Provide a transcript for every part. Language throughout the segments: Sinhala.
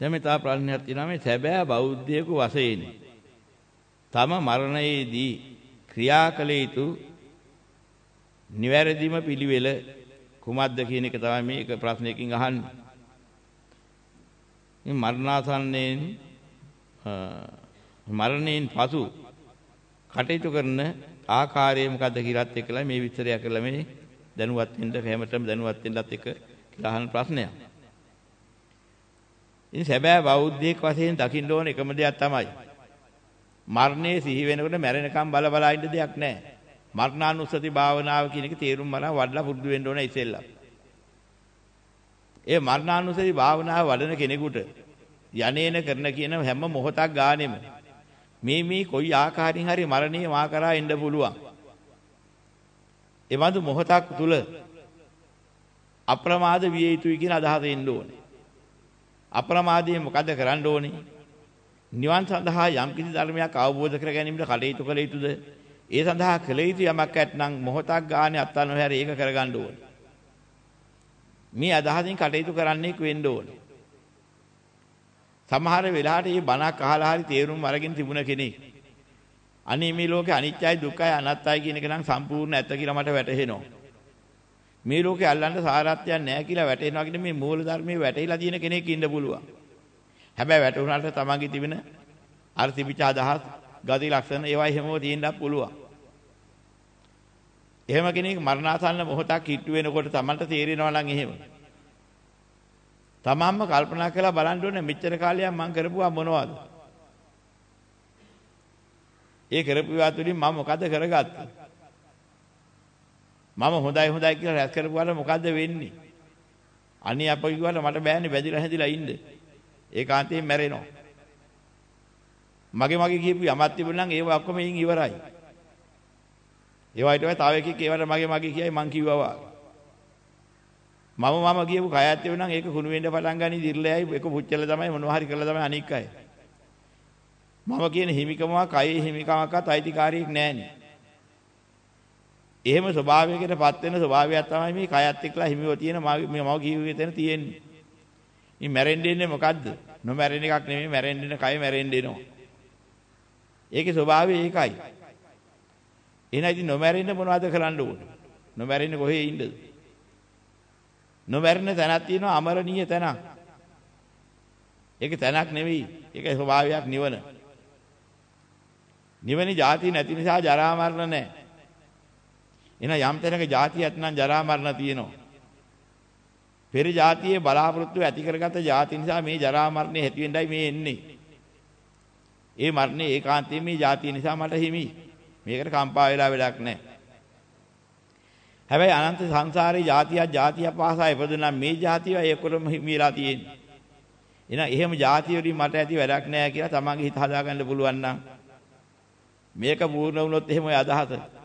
දැන් මේ තා ප්‍රශ්නයක් තියෙනවා මේ සැබෑ බෞද්ධයෙකු වශයෙන් තම මරණයේදී ක්‍රියා කළ යුතු නිවැරදිම පිළිවෙල කුමක්ද කියන එක තමයි මේක ප්‍රශ්නයකින් අහන්නේ. මේ මරණාසන්නයෙන් මරණයෙන් පසු කටයුතු කරන ආකාරය මොකද්ද කියලාත් එක්කලා මේ විස්තරය කරලා මේ දැනුවත් වෙන්න හැමතෙම දැනුවත් වෙන්නත් එක කියලා අහන ප්‍රශ්නයක්. ඉතින් සැබෑ බෞද්ධයෙක් වශයෙන් දකින්න ඕන එකම දෙයක් තමයි. මරණය සිහි වෙනකොට මැරෙනකම් බල බලා ඉන්න දෙයක් නැහැ. මරණානුස්සති භාවනාව කියන එක තේරුම් ගන්න වඩලා පුරුදු වෙන්න ඕන ඉතින්ලා. ඒ මරණානුස්සති භාවනාව වඩන කෙනෙකුට යන්නේන කරන කියන හැම මොහොතක් ගානෙම මේ මේ කොයි ආකාරයෙන් හරි මරණය මා කරා එන්න පුළුවන්. එවඳු මොහොතක් තුල අප්‍රමාද විය යුතුයි කියන අදහස එන්න ඕනේ. අප්‍රමාදයෙන් මොකද කරන්න ඕනේ? නිවන් සඳහා යම් කිසි ධර්මයක් අවබෝධ කර ගැනීමට කටයුතු කළ යුතුද? ඒ සඳහා කළ යුතු යමක් ඇත්නම් මොහොතක් ගානේ අත්අන නොහැර ඒක කරගන්න ඕනේ. මේ අදහසින් කටයුතු කරන්නෙක් වෙන්න ඕනේ. සමහර වෙලාවට මේ බණක් අහලා හරි තේරුම් අරගෙන තිබුණ කෙනෙක් අනේ මේ ලෝකේ අනිත්‍යයි දුක්ඛයි අනාත්තයි කියන එක නම් සම්පූර්ණ ඇත්ත කියලා මට වැටහෙනවා. මේ ලෝකේ අල්ලන්න සාරාත්‍යයක් නැහැ කියලා වැටෙනවා කියන මේ මූල ධර්මයේ වැටහිලා තියෙන කෙනෙක් ඉන්න පුළුවන්. හැබැයි වැටුණාට තමන්ගේ තිබෙන අර තිබිච්ච අදහස්, ගති ලක්ෂණ ඒවා හැමෝම තියෙන්නත් පුළුවන්. එහෙම කෙනෙක් මරණාසන්න මොහොතක් හිටු වෙනකොට තමන්ට තේරෙනවා නම් එහෙම. තමන්ම කල්පනා කරලා බලන්න ඕනේ මෙච්චර කාලයක් මම කරපුවා මොනවද? ඒ කරපුවා තුලින් මම මොකද කරගත්තේ? මම හොඳයි හොඳයි කියලා රැස් කරපුවාට මොකද්ද වෙන්නේ? අනේ අප කිව්වට මට බෑනේ බැදිලා හැදිලා ඉන්න. ඒකාන්තයෙන් මැරෙනවා. මගේ මගේ කියපු යමක් තිබුණා නම් ඒව ඔක්කොම ඉන් ඉවරයි. ඒවා ඊට පස්සේ තව එකෙක් ඒවට මගේ මගේ කියයි මං කිව්වා මම මම කියපු කයත් තිබුණා නම් ඒක කුණු වෙන්න පටන් ගනි දිර්ලයයි එක පුච්චල තමයි මොනවා හරි කරලා තමයි අනික් අය. මම කියන හිමිකමක් කයේ හිමිකමක්වත් අයිතිකාරියෙක් නැහැනේ. එහෙම ස්වභාවයකටපත් වෙන ස්වභාවයක් තමයි මේ කයත් එක්කලා හිමිව තියෙන මම මම කියුවේ තැන තියෙන්නේ. මේ මැරෙන්න ඉන්නේ මොකද්ද? නොමැරෙන එකක් නෙමෙයි මැරෙන්න ඉන්න කය මැරෙන්න එනවා. ඒකේ ස්වභාවය ඒකයි. එහෙනම් ඉතින් නොමැරෙන්න මොනවද කරන්න ඕනේ? නොමැරෙන්න කොහේ ඉන්නද? නොමැරෙන තැනක් තියෙනවා අමරණීය තැනක්. ඒක තැනක් නෙවෙයි. ඒක ස්වභාවයක් නිවන. නිවනේ ಜಾති නැති නිසා ජරා මරණ නැහැ. එහෙනම් යම් තැනක જાතියක් නම් ජරා මරණ තියෙනවා. පෙර જાතියේ බලාපොරොත්තු ඇති කරගත જાති නිසා මේ ජරා මරණේ ඇති වෙන්නයි මේ එන්නේ. ඒ මරණේ ඒකාන්තයෙන් මේ જાතිය නිසා මට හිමි. මේකට කම්පා වෙලා වැඩක් නැහැ. හැබැයි අනන්ත සංසාරේ જાතියක් જાතිය පාසා ඉපදුනා මේ જાතිය ඒකොළම හිමිලා තියෙන්නේ. එහෙනම් එහෙම જાතිය වලින් මට ඇති වැඩක් නැහැ කියලා තමන්ගේ හිත හදාගන්න පුළුවන් නම් මේක පූර්ණ වුණොත් එහෙම ඔය අදහස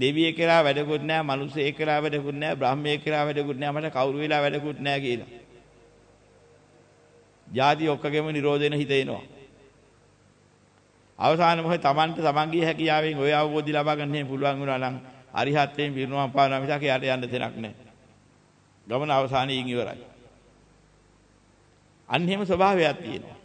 දෙවියෙක් කියලා වැඩකුත් නැහැ, මිනිස්සෙක් කියලා වැඩකුත් නැහැ, බ්‍රහ්මයෙක් කියලා වැඩකුත් නැහැ, මට කවුරු වෙලා වැඩකුත් නැහැ කියලා. ජාති ඔක්කොගෙම නිරෝධ වෙන හිත එනවා. අවසාන මොහේ Tamante Tamanගේ හැකියාවෙන් ඔය අවබෝධය ලබා ගන්න පුළුවන් වුණා නම් අරිහත්යෙන් පිරිනුවම් පානවා මිසක යට යන්න දෙයක් නැහැ. ගමන අවසානයේ ඉවරයි. අන්න එහෙම ස්වභාවයක් තියෙනවා.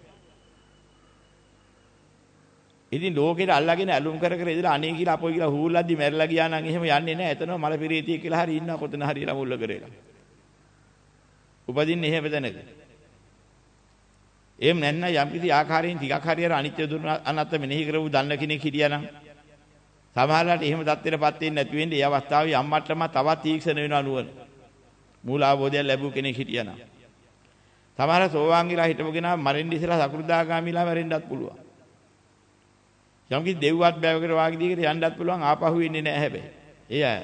ඉතින් ලෝකෙට අල්ලගෙන ඇලුම් කර කර ඉඳලා අනේ කියලා අපොයි කියලා හූල්ලද්දි මැරිලා ගියා නම් එහෙම යන්නේ නැහැ. එතනම මල පිරීතිය කියලා හරි ඉන්නවා කොතන හරි ළමුල්ල කරේලා. උපදින්නේ එහෙම තැනක. එහෙම නැත්නම් යම් කිසි ආකාරයෙන් ටිකක් හරි අර අනිත්‍ය දුර අනත්ත මෙනෙහි කරපු දන්න කෙනෙක් හිටියානම් සමහරවිට එහෙම தත්ත්වෙටපත් වෙන්නේ නැති වෙන්නේ ඒ අවස්ථාවේ අම්මටම තවත් තීක්ෂණ වෙනවා නුවණ. මූලාවබෝධය ලැබුව කෙනෙක් හිටියානම්. සමහර සෝවාන් ගිලා හිටපු කෙනා මරෙන්න ඉස්සලා සකෘදාගාමීලා මැරෙන්නත් පුළුවන්. යම් කිසි දෙව්වත් බෑවකට වාගේ දිගට යන්නත් පුළුවන් ආපහු වෙන්නේ නැහැ හැබැයි. ඒ අය.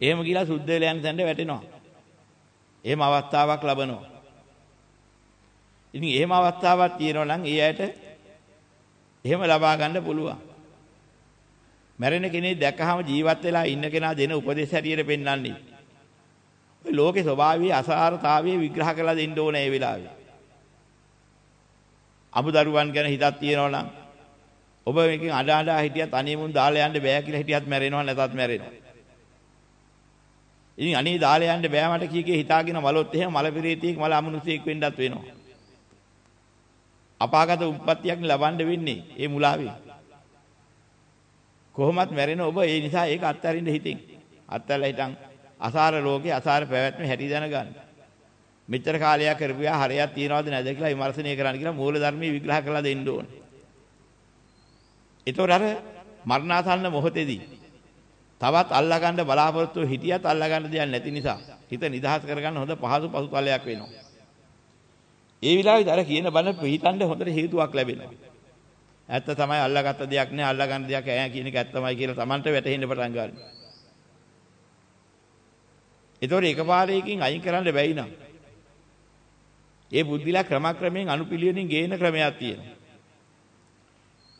එහෙම ගිලා සුද්ධ වෙලා යන තැනට වැටෙනවා. එහෙම අවස්ථාවක් ලබනවා. ඉතින් එහෙම අවස්ථාවක් තියෙනවා නම් ඒ අයට එහෙම ලබා ගන්න පුළුවන්. මැරෙන කෙනෙක් දැක්කහම ජීවත් වෙලා ඉන්න කෙනා දෙන උපදේශ හැටියට පෙන්වන්නේ. ඔය ලෝකේ ස්වභාවයේ අසාරතාවය විග්‍රහ කරලා දෙන්න ඕනේ ඒ වෙලාවේ. අමුදරුවන් ගැන හිතක් තියෙනවා නම් ඔබ මේකෙන් අඬ අඬ හිටියත් අනේමුන් දාලා යන්න බෑ කියලා හිටියත් මැරෙනවා නැතත් මැරෙනවා. ඉතින් අනේ දාලා යන්න බෑ මට කී කී හිතාගෙන මලොත් එහෙම මල පිරේතියෙක් මල අමනුෂ්‍යයෙක් වෙන්නත් වෙනවා. අපාගත උප්පත්තියක් ලබන්න වෙන්නේ ඒ මුලාවෙන්. කොහොමත් මැරෙන ඔබ ඒ නිසා ඒක අත්හැරින්න හිතින්. අත්හැරලා හිටන් අසාර ලෝකේ අසාර පැවැත්ම හැටි දැනගන්න. මෙච්චර කාලයක් කරපුවා හරයක් තියනවද නැද කියලා විමර්ශනය කරන්න කියලා මූල ධර්මයේ විග්‍රහ කරලා දෙන්න ඕනේ. ඒතොර අර මරණාසන්න මොහොතේදී තවත් අල්ලගන්න බලාපොරොත්තු හිටියත් අල්ලගන්න දෙයක් නැති නිසා හිත නිදහස් කරගන්න හොඳ පහසු පසුතලයක් වෙනවා. ඒ විලාසෙදි අර කියන බණ පිළිතන්න හොඳට හේතුවක් ලැබෙනවා. ඇත්ත තමයි අල්ලගත්ත දෙයක් නෑ අල්ලගන්න දෙයක් ඈ කියන එක ඇත්තමයි කියලා Tamanට වැටහෙන්න පටන් ගන්නවා. ඒතකොට එකපාරයකින් අයින් කරන්න බැයි නම් ඒ බුද්ධිලා ක්‍රමක්‍රමයෙන් අනුපිළිවෙලින් ගේන ක්‍රමයක් තියෙනවා.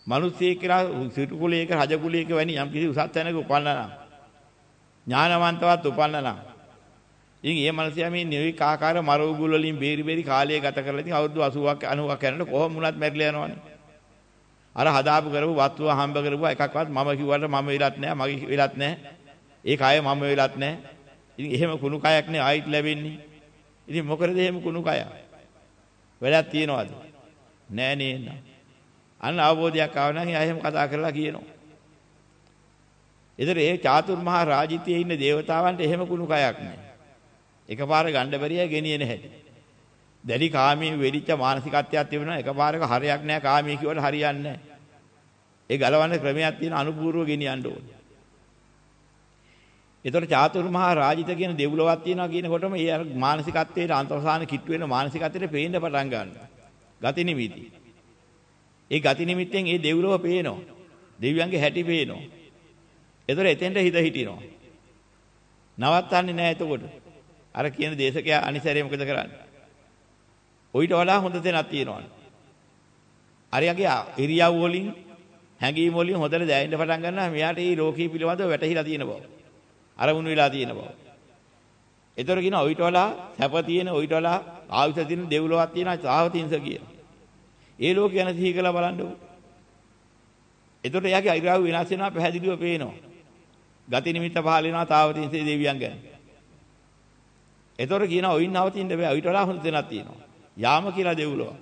මිනිස්සෙක් කියලා සිටු කුලයක රජ කුලයක වැනි යම් කිසි උසස් තැනක උපන්නා නම් ඥානවන්තවත් උපන්නා නම් ඉතින් ඒ මනසයා මේ නිවික ආකාර මරෝගුල වලින් බේරි බේරි කාලය ගත කරලා ඉතින් අවුරුදු 80ක් 90ක් යනකොට කොහොම වුණත් මැරිලා යනවනේ. අර හදාපු කරපු වස්තුව හම්බ කරපුවා එකක්වත් මම කිව්වට මම වෙලත් නැහැ මගේ වෙලත් නැහැ. ඒ කය මම වෙලත් නැහැ. ඉතින් එහෙම කුණු කයක් නේ ආයිත් ලැබෙන්නේ. ඉතින් මොකද එහෙම කුණු කය? වැඩක් තියනවද? නෑ නේද? අන්න අවබෝධයක් ආව නම් එයා එහෙම කතා කරලා කියනවා. ඒතර ඒ චාතුර්මහා රාජිතියේ ඉන්න దేవතාවන්ට එහෙම කුණු කයක් නෑ. එකපාර ගණ්ඩ බැරිය ගෙනියන හැටි. දැඩි කාමී වෙලිච්ච මානසිකත්වයක් තිබුණා එකපාරක හරයක් නෑ කාමී කිව්වට හරියන්නේ නෑ. ඒ ගලවන්න ක්‍රමයක් තියෙන අනුපූර්ව ගෙනියන්න ඕනේ. ඒතර චාතුර්මහා රාජිත කියන දෙව්ලොවක් තියෙනවා කියනකොටම ඒ අර මානසිකත්වයට අන්තර්සාන කිට්ටු වෙන මානසිකත්වයට පේන්න පටන් ගන්නවා. ගති නිමිති. ඒ ගති නිමිත්තෙන් ඒ දෙව්ලොව පේනවා. දෙවියන්ගේ හැටි පේනවා. ඒතර එතෙන්ට හිත හිටිනවා. නවත්තන්නේ නැහැ එතකොට. අර කියන දේශකයා අනිසරේ මොකද කරන්නේ? ඔయిత වඩා හොඳ තැනක් තියෙනවා. අරයාගේ ඉරියව් වලින් හැඟීම් වලින් හොඳට දැනෙන්න පටන් ගන්නවා මෙයාට මේ ලෝකී පිළිබඳව වැටහිලා තියෙන බව. අරමුණු වෙලා තියෙන බව. ඒතර කියන ඔయిత වලා සැප තියෙන ඔయిత වලා ආයුෂ තියෙන දෙව්ලොවක් තියෙන සාවතින්ස කියන. ඒ ලෝක ගැන සිහි කළා බලන්නකො. ඒතර එයාගේ අයිරාව විනාශ වෙනවා පැහැදිලිව පේනවා. ගති නිමිත්ත පහල වෙනවා තාවතින්සේ දෙවියන් ගැන. ඒතර කියන ඔයින් නවතින්න බෑ ඔయిత වලා හොඳ දෙනක් තියෙනවා. යාම කියලා දෙව්ලොව.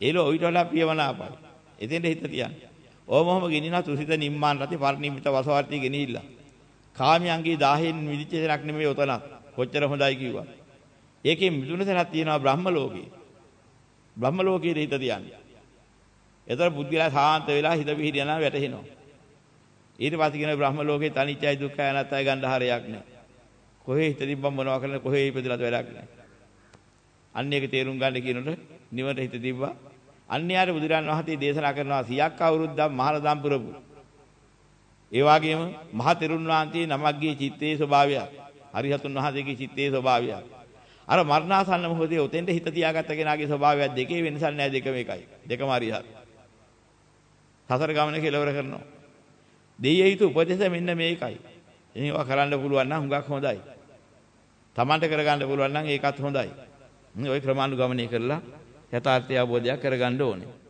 ඒලෝ ඔయిత වලා ප්‍රියමනාපයි. එතෙන්ට හිත තියන්න. ඕමොම ගෙනිනා තුසිත නිම්මාන රති පරිනිම්මිත වසවර්ති ගෙනිහිල්ලා. කාමයන්ගේ 10න් මිදිච්ච තැනක් නෙමෙයි උතනක්. කොච්චර හොඳයි කිව්වා. ඒකේ මිදුන තැනක් තියෙනවා බ්‍රහ්ම ලෝකේ. බ්‍රහ්ම ලෝකයේ හිත තියන්නේ. ඒතර බුද්ධිලා සාන්ත වෙලා හිත පිහිටියනා වැටහෙනවා. ඊට පස්සේ කියන බ්‍රහ්ම ලෝකේ තනිච්චයි දුක්ඛයි අනාත්තයි ගන්න හරයක් නැහැ. කොහේ හිත තිබ්බම මොනවා කරන්න කොහේ ඉපදලාද වැඩක් නැහැ. අන්න ඒක තේරුම් ගන්න කියනකොට නිවනට හිත තිබ්බා. අන්‍යයාට බුදුරන් වහන්සේ දේශනා කරනවා සියක් අවුරුද්දක් මහරදම් පුරපු. ඒ වගේම මහ තෙරුන් වහන්සේ නමක්ගේ චිත්තේ ස්වභාවය. හරිහතුන් වහන්සේගේ චිත්තේ ස්වභාවය. අර මරණාසන්න මොහොතේ උතෙන්ට හිත තියාගත්ත කෙනාගේ ස්වභාවය දෙකේ වෙනසක් නැහැ දෙකම එකයි. දෙකම හරිහත්. සසර ගමන කෙලවර කරනවා. දෙයිය යුතු උපදේශ මෙන්න මේකයි. ඒවා කරන්න පුළුවන් නම් හුඟක් හොඳයි. Tamanට කරගන්න පුළුවන් නම් ඒකත් හොඳයි. ඔය ක්‍රමානුගමනය කරලා යථාර්ථය අවබෝධයක් කරගන්න ඕනේ.